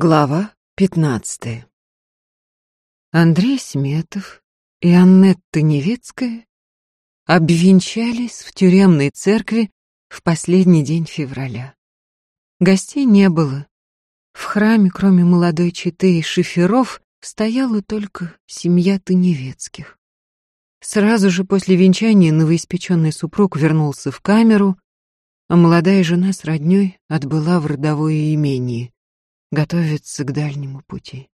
Глава пятнадцатая. Андрей Сметов и Аннетта Невецкая обвенчались в тюремной церкви в последний день февраля. Гостей не было. В храме, кроме молодой четы и шиферов, стояла только семья Таневецких. Сразу же после венчания новоиспеченный супруг вернулся в камеру, а молодая жена с роднёй отбыла в родовое имение — готовится к дальнему пути.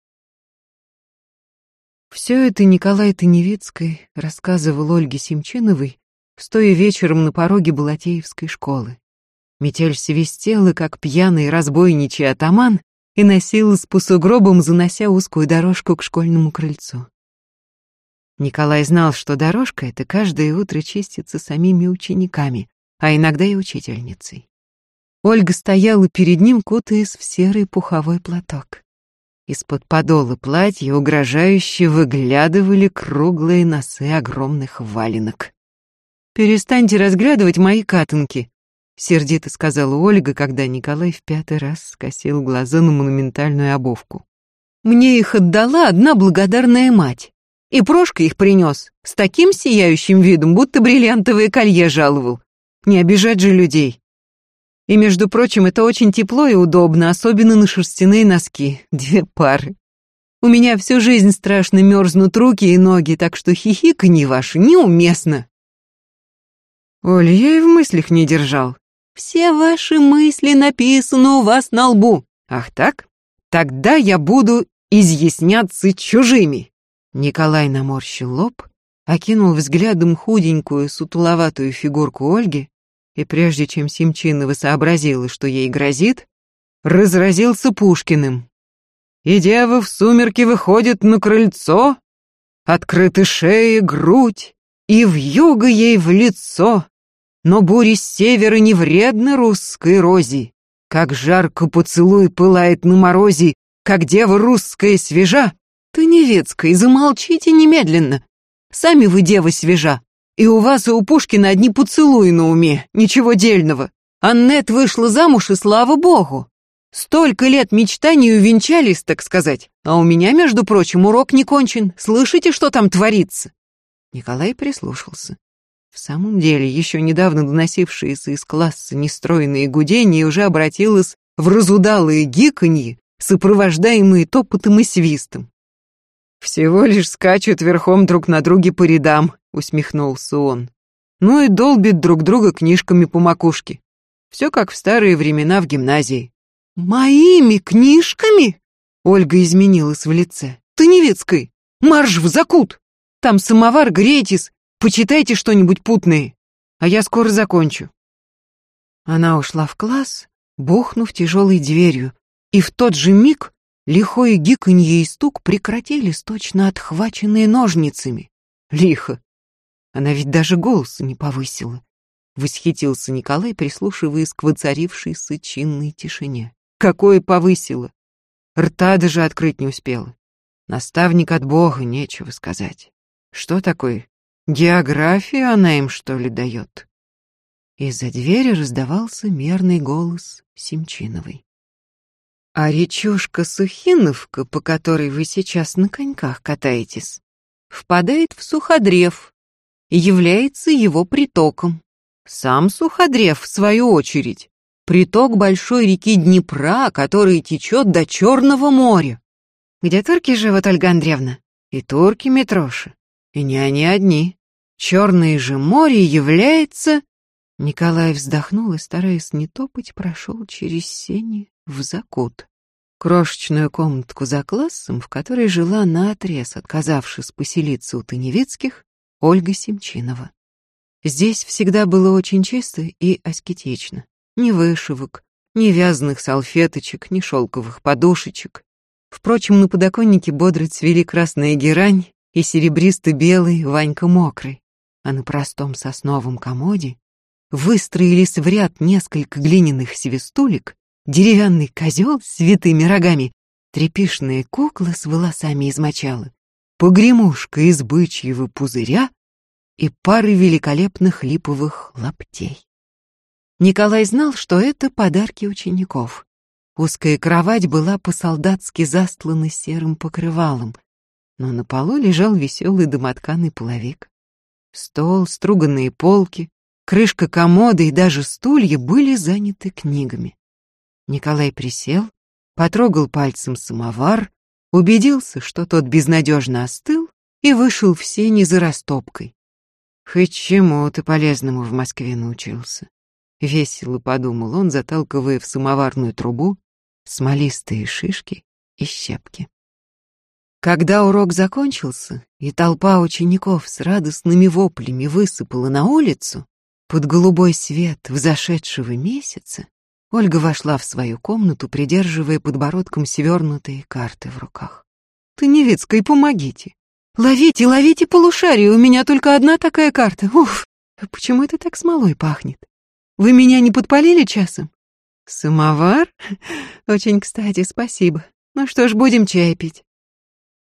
Все это Николай Таневицкой рассказывал Ольге Семчиновой, стоя вечером на пороге Балатеевской школы. Метель свистела, как пьяный разбойничий атаман, и носилась по сугробам, занося узкую дорожку к школьному крыльцу. Николай знал, что дорожка эта каждое утро чистится самими учениками, а иногда и учительницей. Ольга стояла перед ним, кутаясь в серый пуховой платок. Из-под подола платья угрожающе выглядывали круглые носы огромных валенок. «Перестаньте разглядывать мои катанки», — сердито сказала Ольга, когда Николай в пятый раз скосил глаза на монументальную обовку. «Мне их отдала одна благодарная мать, и Прошка их принес с таким сияющим видом, будто бриллиантовое колье жаловал. Не обижать же людей». И, между прочим, это очень тепло и удобно, особенно на шерстяные носки. Две пары. У меня всю жизнь страшно мерзнут руки и ноги, так что хихиканье ваше неуместно. Оль, я и в мыслях не держал. Все ваши мысли написаны у вас на лбу. Ах так? Тогда я буду изъясняться чужими. Николай наморщил лоб, окинул взглядом худенькую, сутуловатую фигурку Ольги, и прежде чем Семчинова сообразила, что ей грозит, разразился Пушкиным. И дева в сумерки выходит на крыльцо, открыты шеи, грудь, и в юго ей в лицо. Но бури с севера не вредны русской розе, как жарко поцелуй пылает на морозе, как дева русская свежа. Ты невецкая, замолчите немедленно. Сами вы дева свежа, и у вас и у Пушкина одни поцелуи на уме, ничего дельного. Аннет вышла замуж, и слава богу. Столько лет мечтаний увенчались, так сказать. А у меня, между прочим, урок не кончен. Слышите, что там творится?» Николай прислушался. В самом деле, еще недавно доносившиеся из класса нестроенные гудения уже обратилось в разудалые гиканье, сопровождаемые топотом и свистом. «Всего лишь скачут верхом друг на друге по рядам», — усмехнулся он. «Ну и долбит друг друга книжками по макушке. Все как в старые времена в гимназии». «Моими книжками?» Ольга изменилась в лице. «Ты невецкой! Марш в закут! Там самовар, грейтесь, почитайте что-нибудь путное, а я скоро закончу». Она ушла в класс, бухнув тяжелой дверью, и в тот же миг Лихое гиканье и стук прекратились, точно отхваченные ножницами. Лихо. Она ведь даже голоса не повысила. Восхитился Николай, прислушиваясь к воцарившейся чинной тишине. Какое повысила? Рта даже открыть не успела. Наставник от Бога, нечего сказать. Что такое? Географию она им, что ли, дает? Из-за двери раздавался мерный голос Семчиновой. А речушка Сухиновка, по которой вы сейчас на коньках катаетесь, впадает в Суходрев является его притоком. Сам Суходрев, в свою очередь, приток большой реки Днепра, который течет до Черного моря. Где турки живут, Ольга Андреевна? И турки, Митроши. И не они одни. Черное же море является... Николай вздохнул и, стараясь не топать, прошел через сени в закут. Крошечную комнатку за классом, в которой жила наотрез, отказавшись поселиться у Таневицких, Ольга Семчинова. Здесь всегда было очень чисто и аскетично. Ни вышивок, ни вязаных салфеточек, ни шелковых подушечек. Впрочем, на подоконнике бодро цвели красная герань и серебристо-белый Ванька мокрый, а на простом сосновом комоде выстроились в ряд несколько глиняных свистулек деревянный козел с витыми рогами, трепишная кукла с волосами из мочала, погремушка из бычьего пузыря и пары великолепных липовых лаптей. Николай знал, что это подарки учеников. Узкая кровать была по-солдатски застлана серым покрывалом, но на полу лежал веселый домотканый половик. Стол, струганные полки, крышка комода и даже стулья были заняты книгами. Николай присел, потрогал пальцем самовар, убедился, что тот безнадежно остыл, и вышел в сени за растопкой. Хоть чему-то полезному в Москве научился. Весело подумал он, заталкивая в самоварную трубу смолистые шишки и щепки. Когда урок закончился, и толпа учеников с радостными воплями высыпала на улицу, под голубой свет взошедшего месяца, Ольга вошла в свою комнату, придерживая подбородком свернутые карты в руках. «Ты, Невецкая, помогите! Ловите, ловите полушарие, у меня только одна такая карта. Уф, почему это так смолой пахнет? Вы меня не подпалили часом?» «Самовар? Очень кстати, спасибо. Ну что ж, будем чай пить».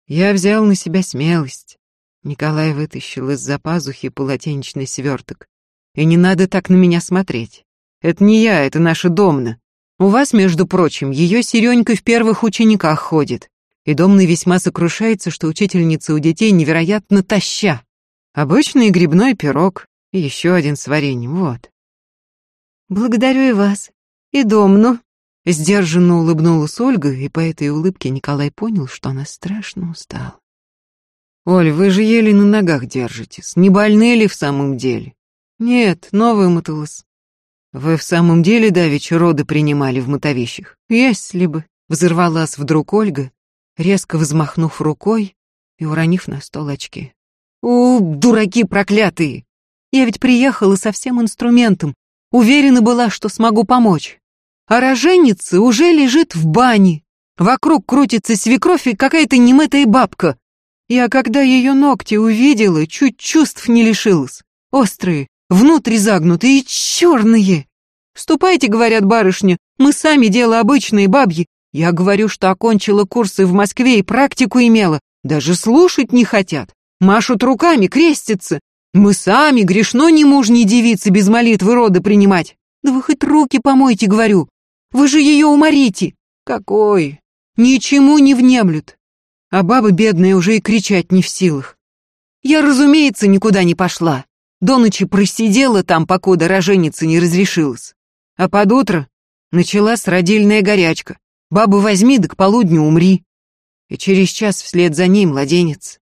Я взял на себя смелость. Николай вытащил из-за пазухи полотенечный сверток. И не надо так на меня смотреть. Это не я, это наша Домна. У вас, между прочим, ее Серенька в первых учениках ходит. И Домна весьма сокрушается, что учительница у детей невероятно таща. Обычный грибной пирог и еще один с вареньем, вот. Благодарю и вас, и Домну. Сдержанно улыбнулась Ольга, и по этой улыбке Николай понял, что она страшно устала. «Оль, вы же еле на ногах держитесь. Не больны ли в самом деле?» «Нет, новая мотылась. «Вы в самом деле давеча роды принимали в мотовищах?» «Если бы», — взорвалась вдруг Ольга, резко взмахнув рукой и уронив на стол очки. «У, дураки проклятые! Я ведь приехала со всем инструментом, уверена была, что смогу помочь. А роженица уже лежит в бане. Вокруг крутится свекровь и какая-то немытая бабка. Я, когда ее ногти увидела, чуть чувств не лишилась. Острые, внутрь загнутые и черные. Ступайте, говорят барышни, мы сами дело обычные бабьи. Я говорю, что окончила курсы в Москве и практику имела. Даже слушать не хотят. Машут руками, крестятся. Мы сами, грешно ни муж, ни девицы без молитвы роды принимать. Да вы хоть руки помойте, говорю. Вы же ее уморите. Какой? Ничему не внемлют. А баба бедная уже и кричать не в силах. Я, разумеется, никуда не пошла. До ночи просидела там, покуда роженица не разрешилась. А под утро началась родильная горячка. Бабу возьми, да к полудню умри. И через час вслед за ней младенец.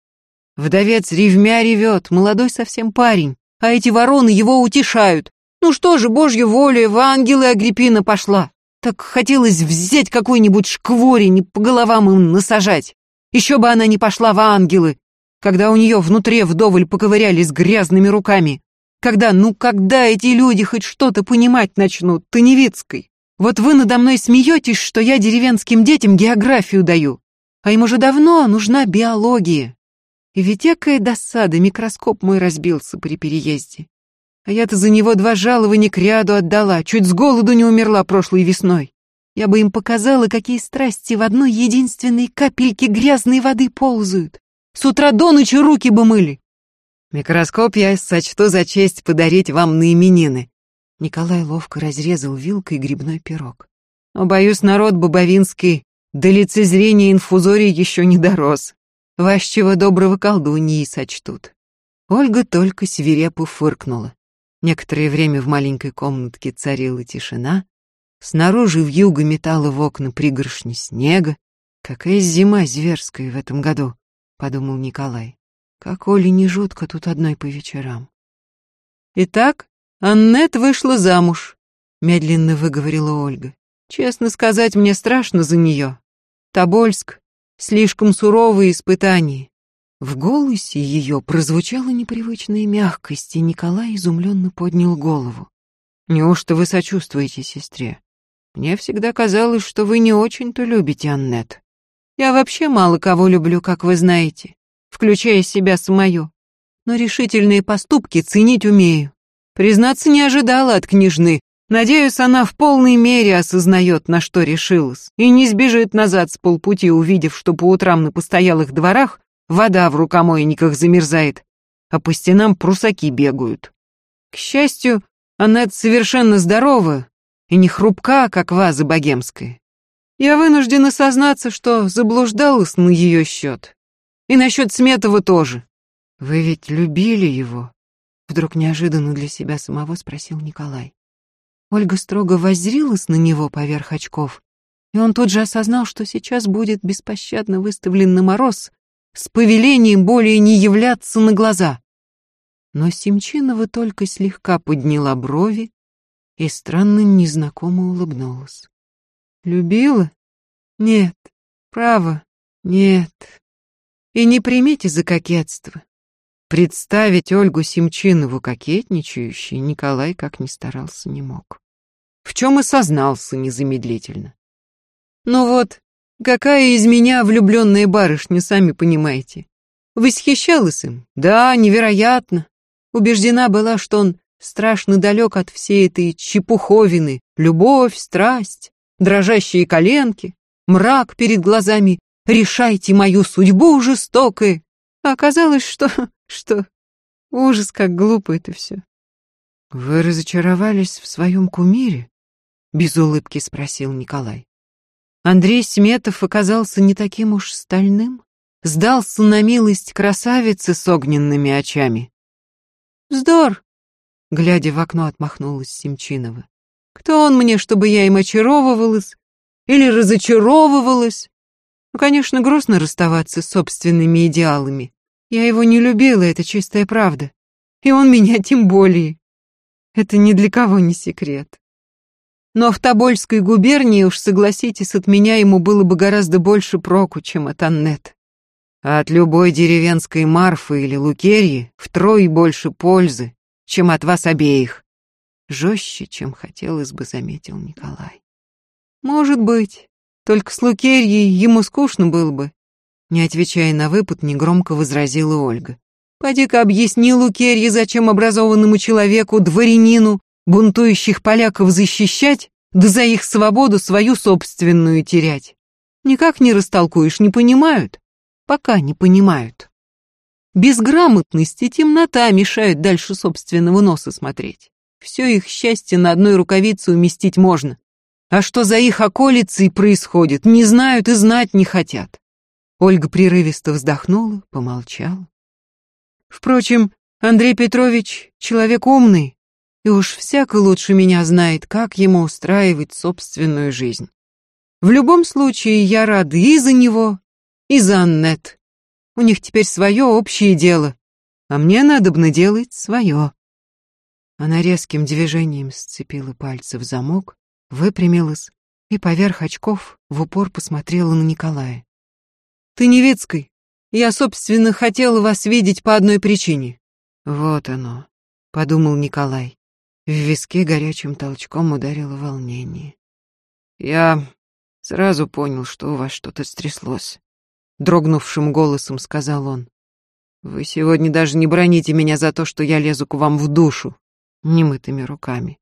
Вдовец ревмя ревет, молодой совсем парень, а эти вороны его утешают. Ну что же, божья воля, в ангелы Агриппина пошла. Так хотелось взять какой-нибудь шкворень и по головам им насажать. Еще бы она не пошла в ангелы, когда у нее внутри вдоволь поковырялись грязными руками. Когда, ну когда эти люди хоть что-то понимать начнут, Таневицкой? Вот вы надо мной смеетесь, что я деревенским детям географию даю. А им уже давно нужна биология. И ведь якая досада, микроскоп мой разбился при переезде. А я-то за него два жалования к ряду отдала, чуть с голоду не умерла прошлой весной. Я бы им показала, какие страсти в одной единственной капельке грязной воды ползают. С утра до ночи руки бы мыли. Микроскоп я сочту за честь подарить вам на именины. Николай ловко разрезал вилкой грибной пирог. Но, боюсь, народ бобовинский до лицезрения инфузории еще не дорос. Вас чего доброго колдуньи сочтут. Ольга только свирепо фыркнула. Некоторое время в маленькой комнатке царила тишина. Снаружи вьюга метала в окна пригоршни снега. Какая зима зверская в этом году подумал Николай. Как Оле не жутко тут одной по вечерам. Итак, Аннет вышла замуж, медленно выговорила Ольга. Честно сказать, мне страшно за нее. Тобольск — слишком суровые испытания. В голосе ее прозвучала непривычная мягкость, и Николай изумленно поднял голову. «Неужто вы сочувствуете сестре? Мне всегда казалось, что вы не очень-то любите Аннет». Я вообще мало кого люблю, как вы знаете, включая себя самую. Но решительные поступки ценить умею. Признаться, не ожидала от княжны. Надеюсь, она в полной мере осознает, на что решилась, и не сбежит назад с полпути, увидев, что по утрам на постоялых дворах вода в рукомойниках замерзает, а по стенам прусаки бегают. К счастью, она совершенно здорова и не хрупка, как ваза богемская. Я вынуждена сознаться, что заблуждалась на ее счет. И насчет Сметова тоже. Вы ведь любили его? Вдруг неожиданно для себя самого спросил Николай. Ольга строго воззрилась на него поверх очков, и он тут же осознал, что сейчас будет беспощадно выставлен на мороз с повелением более не являться на глаза. Но Семчинова только слегка подняла брови и странно незнакомо улыбнулась. Любила? Нет. Право? Нет. И не примите за кокетство. Представить Ольгу Семчинову кокетничающей Николай, как ни старался, не мог. В чем и сознался незамедлительно. Ну вот, какая из меня влюбленная барышня, сами понимаете. Восхищалась им? Да, невероятно. Убеждена была, что он страшно далек от всей этой чепуховины. Любовь, страсть, дрожащие коленки, мрак перед глазами, решайте мою судьбу жестокой. А оказалось, что... что... Ужас, как глупо это все. Вы разочаровались в своем кумире? Без улыбки спросил Николай. Андрей Сметов оказался не таким уж стальным, сдался на милость красавицы с огненными очами. Вздор! Глядя в окно, отмахнулась Семчинова. Кто он мне, чтобы я им очаровывалась или разочаровывалась? Ну, конечно, грустно расставаться с собственными идеалами. Я его не любила, это чистая правда. И он меня тем более. Это ни для кого не секрет. Но в Тобольской губернии, уж согласитесь, от меня ему было бы гораздо больше проку, чем от Аннет. А от любой деревенской Марфы или Лукерьи втрое больше пользы, чем от вас обеих жестче, чем хотелось бы, заметил Николай. Может быть, только с Лукерьей ему скучно было бы. Не отвечая на выпад, негромко возразила Ольга. Поди-ка объясни Лукерье, зачем образованному человеку, дворянину, бунтующих поляков защищать, да за их свободу свою собственную терять. Никак не растолкуешь, не понимают? Пока не понимают. Безграмотность и темнота мешают дальше собственного носа смотреть. Все их счастье на одной рукавице уместить можно. А что за их околицей происходит, не знают и знать не хотят. Ольга прерывисто вздохнула, помолчала. Впрочем, Андрей Петрович человек умный, и уж всяко лучше меня знает, как ему устраивать собственную жизнь. В любом случае, я рада и за него, и за Аннет. У них теперь свое общее дело, а мне надобно делать свое. Она резким движением сцепила пальцы в замок, выпрямилась и поверх очков в упор посмотрела на Николая. «Ты Невецкой. Я, собственно, хотела вас видеть по одной причине». «Вот оно», — подумал Николай. В виске горячим толчком ударило волнение. «Я сразу понял, что у вас что-то стряслось», — дрогнувшим голосом сказал он. «Вы сегодня даже не броните меня за то, что я лезу к вам в душу немытыми руками.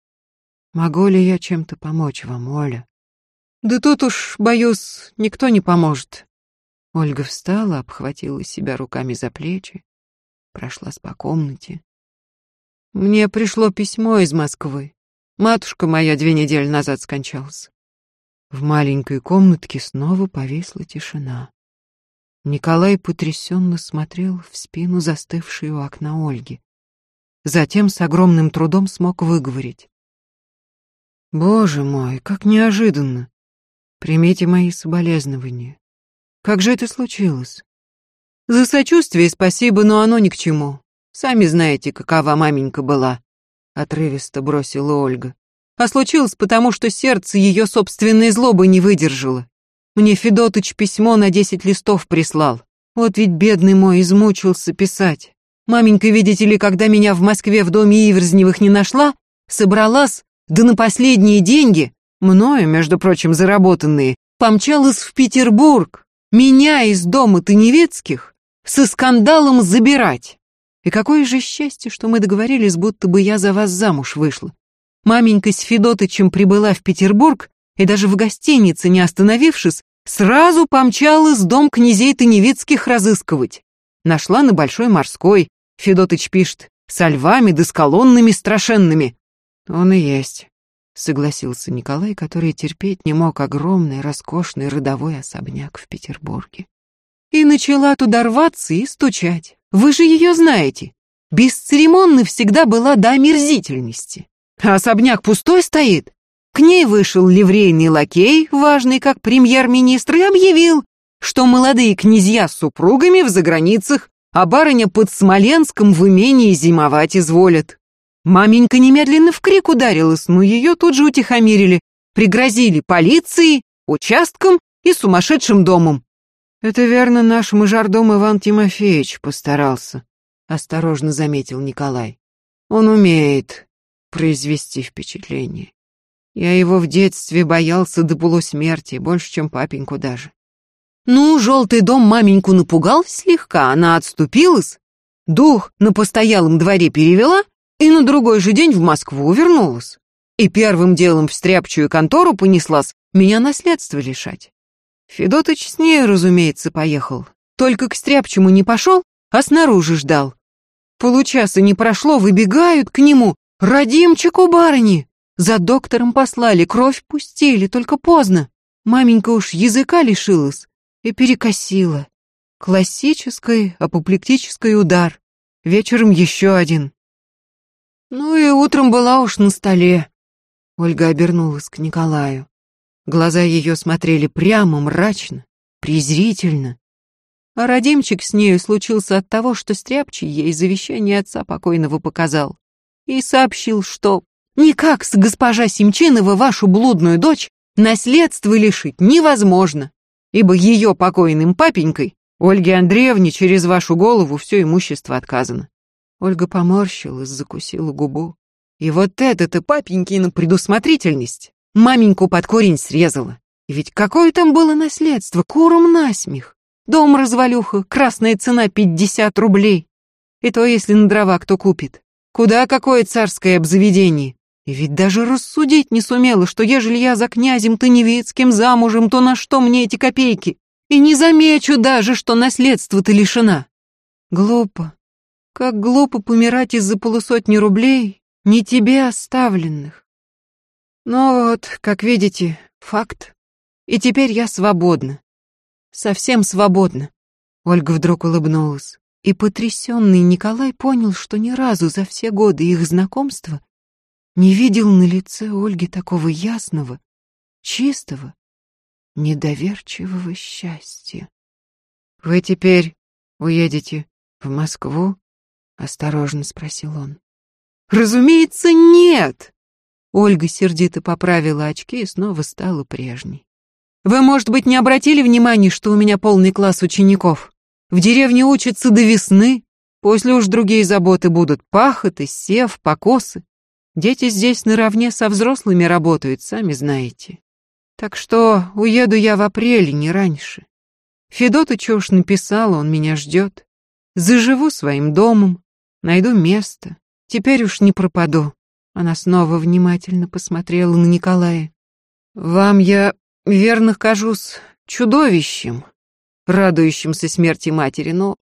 Могу ли я чем-то помочь вам, Оля? Да тут уж, боюсь, никто не поможет. Ольга встала, обхватила себя руками за плечи, прошлась по комнате. Мне пришло письмо из Москвы. Матушка моя две недели назад скончалась. В маленькой комнатке снова повисла тишина. Николай потрясенно смотрел в спину застывшей у окна Ольги. Затем с огромным трудом смог выговорить. «Боже мой, как неожиданно! Примите мои соболезнования. Как же это случилось?» «За сочувствие спасибо, но оно ни к чему. Сами знаете, какова маменька была», — отрывисто бросила Ольга. «А случилось потому, что сердце ее собственной злобы не выдержало. Мне Федотыч письмо на десять листов прислал. Вот ведь бедный мой измучился писать. Маменька, видите ли, когда меня в Москве в доме Иверзневых не нашла, собралась, да на последние деньги, мною, между прочим, заработанные, помчалась в Петербург, меня из дома Таневецких со скандалом забирать. И какое же счастье, что мы договорились, будто бы я за вас замуж вышла. Маменька с Федотычем прибыла в Петербург и даже в гостинице, не остановившись, сразу помчалась дом князей Таневицких разыскивать. Нашла на Большой Морской. Федотыч пишет, со львами да с колоннами страшенными. Он и есть. Согласился Николай, который терпеть не мог огромный, роскошный родовой особняк в Петербурге. И начала туда рваться и стучать. Вы же ее знаете. Бесцеремонно всегда была до омерзительности. А особняк пустой стоит. К ней вышел ливрейный лакей, важный как премьер-министр, и объявил, что молодые князья с супругами в заграницах, а барыня под Смоленском в имении зимовать изволят. Маменька немедленно в крик ударилась, но ее тут же утихомирили, пригрозили полицией, участком и сумасшедшим домом. «Это верно, наш мажордом Иван Тимофеевич постарался», — осторожно заметил Николай. «Он умеет произвести впечатление. Я его в детстве боялся до полусмерти, больше, чем папеньку даже. Ну, желтый дом маменьку напугал слегка, она отступилась, дух на постоялом дворе перевела и на другой же день в Москву вернулась. И первым делом в стряпчую контору понеслась меня наследство лишать. Федотыч с ней, разумеется, поехал. Только к стряпчему не пошел, а снаружи ждал. Получаса не прошло, выбегают к нему. «Радимчик у барыни!» За доктором послали, кровь пустили, только поздно. Маменька уж языка лишилась и перекосила. Классический апоплектический удар. Вечером еще один. Ну и утром была уж на столе. Ольга обернулась к Николаю. Глаза ее смотрели прямо, мрачно, презрительно. А родимчик с нею случился от того, что Стряпчий ей завещание отца покойного показал. И сообщил, что никак с госпожа Семчинова вашу блудную дочь наследство лишить невозможно, ибо ее покойным папенькой Ольге Андреевне через вашу голову все имущество отказано. Ольга поморщилась, закусила губу. И вот это-то папенькина предусмотрительность. Маменьку под корень срезала. И ведь какое там было наследство, куром насмех. Дом развалюха, красная цена пятьдесят рублей. И то, если на дрова кто купит. Куда какое царское обзаведение. И ведь даже рассудить не сумела, что ежели я за князем Таневицким замужем, то на что мне эти копейки? И не замечу даже, что наследство-то лишена. Глупо. Как глупо помирать из-за полусотни рублей, не тебе оставленных. Ну вот, как видите, факт. И теперь я свободна. Совсем свободна. Ольга вдруг улыбнулась. И потрясенный Николай понял, что ни разу за все годы их знакомства не видел на лице Ольги такого ясного, чистого, недоверчивого счастья. «Вы теперь уедете в Москву?» — осторожно спросил он. «Разумеется, нет!» Ольга сердито поправила очки и снова стала прежней. «Вы, может быть, не обратили внимания, что у меня полный класс учеников? В деревне учатся до весны, после уж другие заботы будут, пахоты, сев, покосы. Дети здесь наравне со взрослыми работают, сами знаете. Так что уеду я в апреле, не раньше. Федотыч уж написал, он меня ждет. Заживу своим домом, найду место, теперь уж не пропаду. Она снова внимательно посмотрела на Николая. «Вам я, верно, кажусь чудовищем, радующимся смерти матери, но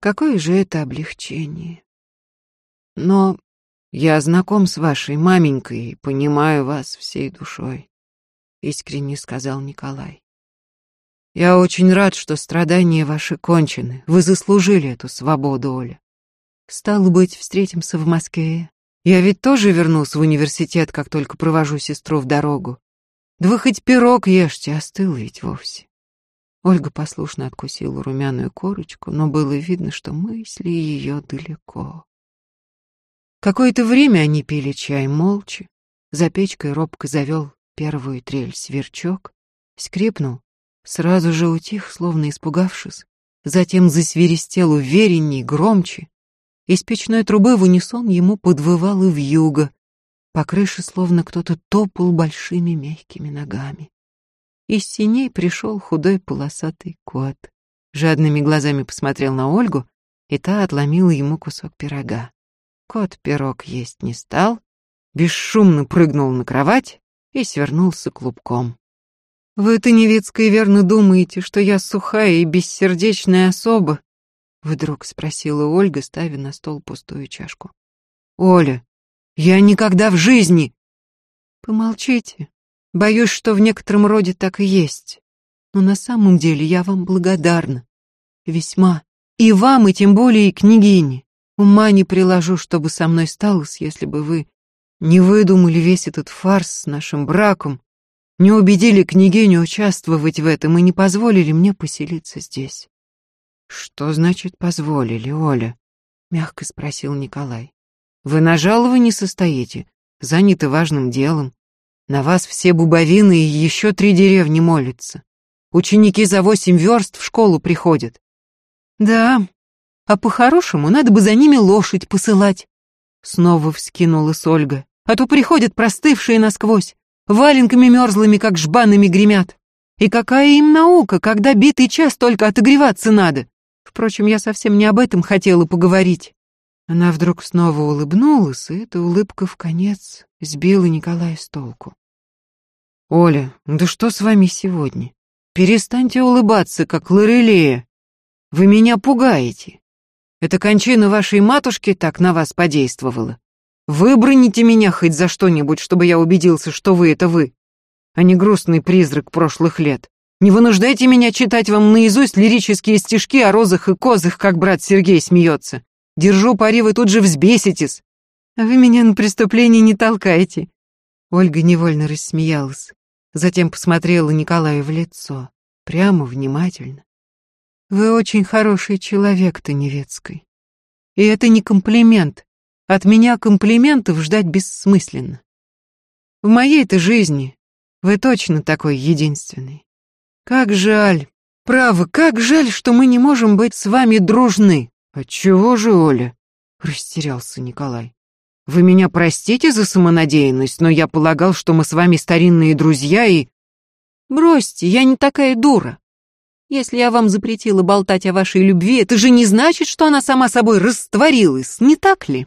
какое же это облегчение. Но я знаком с вашей маменькой и понимаю вас всей душой», — искренне сказал Николай. «Я очень рад, что страдания ваши кончены. Вы заслужили эту свободу, Оля. Стало быть, встретимся в Москве я ведь тоже вернусь в университет, как только провожу сестру в дорогу. Да вы хоть пирог ешьте, остыл ведь вовсе. Ольга послушно откусила румяную корочку, но было видно, что мысли ее далеко. Какое-то время они пили чай молча. За печкой робко завел первую трель сверчок, скрипнул, сразу же утих, словно испугавшись, затем засверистел уверенней, громче, из печной трубы в унисон ему подвывало вьюга. По крыше словно кто-то топал большими мягкими ногами. Из синей пришел худой полосатый кот. Жадными глазами посмотрел на Ольгу, и та отломила ему кусок пирога. Кот пирог есть не стал, бесшумно прыгнул на кровать и свернулся клубком. «Вы-то, Невицкая, верно думаете, что я сухая и бессердечная особа?» Вдруг спросила Ольга, ставя на стол пустую чашку. «Оля, я никогда в жизни...» Помолчите. Боюсь, что в некотором роде так и есть. Но на самом деле я вам благодарна. Весьма. И вам, и тем более и княгине. Ума не приложу, чтобы со мной сталось, если бы вы не выдумали весь этот фарс с нашим браком, не убедили княгиню участвовать в этом и не позволили мне поселиться здесь. Что значит позволили, Оля? мягко спросил Николай. Вы на жаловании состоите, заняты важным делом. На вас все бубовины и еще три деревни молятся. Ученики за восемь верст в школу приходят. Да, а по-хорошему надо бы за ними лошадь посылать. Снова вскинулась Ольга. А то приходят простывшие насквозь, валенками мерзлыми, как жбанами гремят. И какая им наука, когда битый час только отогреваться надо? Впрочем, я совсем не об этом хотела поговорить. Она вдруг снова улыбнулась, и эта улыбка в конец сбила Николая с толку. «Оля, да что с вами сегодня? Перестаньте улыбаться, как Лорелея. Вы меня пугаете. Эта кончина вашей матушки так на вас подействовала. Выброните меня хоть за что-нибудь, чтобы я убедился, что вы — это вы, а не грустный призрак прошлых лет. Не вынуждайте меня читать вам наизусть лирические стишки о розах и козах, как брат Сергей смеется. Держу пари, вы тут же взбеситесь. Вы меня на преступление не толкаете. Ольга невольно рассмеялась. Затем посмотрела Николаю в лицо. Прямо, внимательно. Вы очень хороший человек, Таневецкий. И это не комплимент. От меня комплиментов ждать бессмысленно. В моей-то жизни вы точно такой единственный. Как жаль, право, как жаль, что мы не можем быть с вами дружны. Отчего же, Оля? Растерялся Николай. Вы меня простите за самонадеянность, но я полагал, что мы с вами старинные друзья и... Бросьте, я не такая дура. Если я вам запретила болтать о вашей любви, это же не значит, что она сама собой растворилась, не так ли?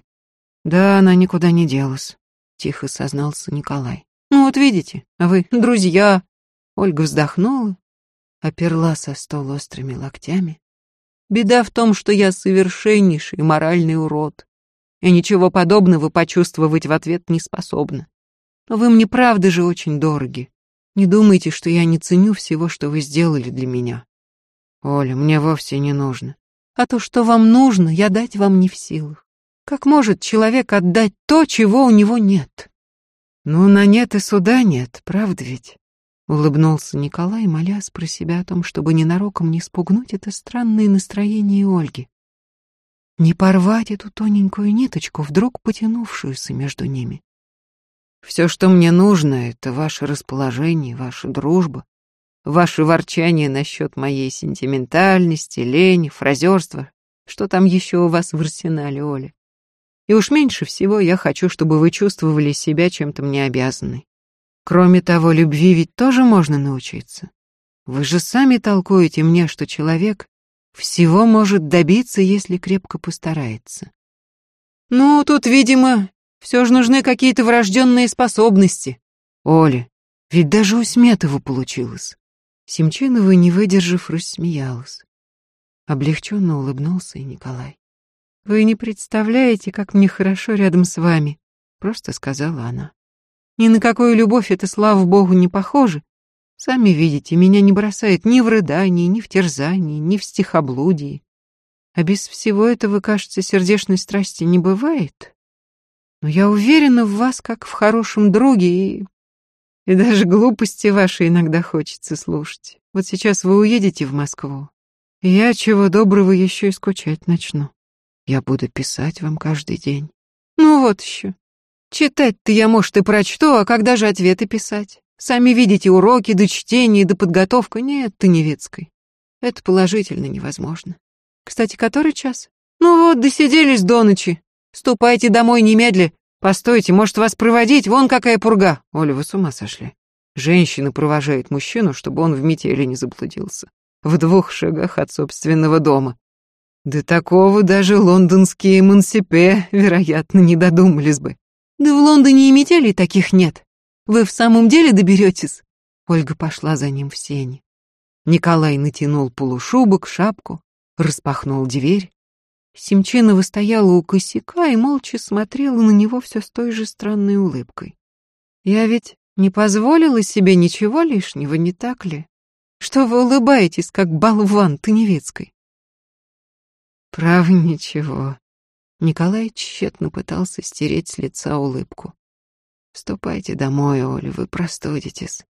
Да, она никуда не делась, тихо сознался Николай. Ну вот видите, а вы друзья. Ольга вздохнула, оперла со стол острыми локтями. Беда в том, что я совершеннейший моральный урод. И ничего подобного почувствовать в ответ не способна. Но вы мне правда же очень дороги. Не думайте, что я не ценю всего, что вы сделали для меня. Оля, мне вовсе не нужно. А то, что вам нужно, я дать вам не в силах. Как может человек отдать то, чего у него нет? Ну, на нет и суда нет, правда ведь? Улыбнулся Николай, молясь про себя о том, чтобы ненароком не спугнуть это странное настроение Ольги. Не порвать эту тоненькую ниточку, вдруг потянувшуюся между ними. Все, что мне нужно, это ваше расположение, ваша дружба, Ваше ворчание насчет моей сентиментальности, лени, фразерства. Что там еще у вас в арсенале, Оля? И уж меньше всего я хочу, чтобы вы чувствовали себя чем-то мне обязанной. Кроме того, любви ведь тоже можно научиться. Вы же сами толкуете мне, что человек всего может добиться, если крепко постарается. Ну, тут, видимо, все же нужны какие-то врожденные способности. Оля, ведь даже у Сметова получилось. Семчинова, не выдержав, рассмеялась. Облегченно улыбнулся и Николай. «Вы не представляете, как мне хорошо рядом с вами», — просто сказала она. «Ни на какую любовь это, слава богу, не похоже. Сами видите, меня не бросает ни в рыдании, ни в терзании, ни в стихоблудии. А без всего этого, кажется, сердечной страсти не бывает. Но я уверена в вас, как в хорошем друге, и и даже глупости ваши иногда хочется слушать. Вот сейчас вы уедете в Москву, и я, чего доброго, еще и скучать начну. Я буду писать вам каждый день. Ну вот еще. Читать-то я, может, и прочту, а когда же ответы писать? Сами видите уроки, до чтения, до подготовка. Нет, ты невецкой. Это положительно невозможно. Кстати, который час? Ну вот, досиделись до ночи. Ступайте домой немедля, «Постойте, может, вас проводить? Вон какая пурга!» «Оля, вы с ума сошли. Женщина провожает мужчину, чтобы он в метели не заблудился. В двух шагах от собственного дома. До такого даже лондонские эмансипе, вероятно, не додумались бы. Да в Лондоне и метелей таких нет. Вы в самом деле доберетесь?» Ольга пошла за ним в сени. Николай натянул полушубок, шапку, распахнул дверь. Семчинова стояла у косяка и молча смотрела на него все с той же странной улыбкой. Я ведь не позволила себе ничего лишнего, не так ли? Что вы улыбаетесь, как болван Таневецкой? Прав ничего. Николай тщетно пытался стереть с лица улыбку. Ступайте домой, Оля, вы простудитесь.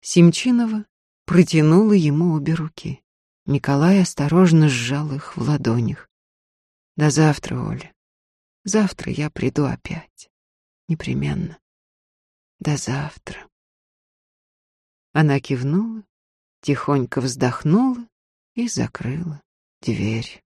Семчинова протянула ему обе руки. Николай осторожно сжал их в ладонях. До завтра, Оля. Завтра я приду опять. Непременно. До завтра. Она кивнула, тихонько вздохнула и закрыла дверь.